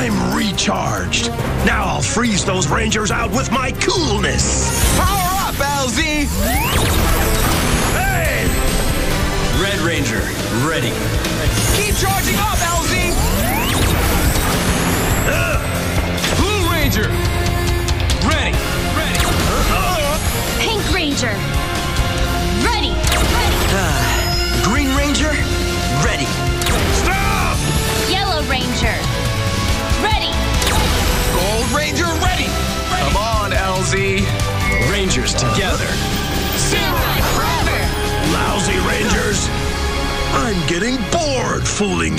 I'm recharged. Now I'll freeze those Rangers out with my coolness. Power up, LZ! Hey! Red Ranger, ready. LZ. Rangers together. Samurai forever! Lousy Rangers. I'm getting bored fooling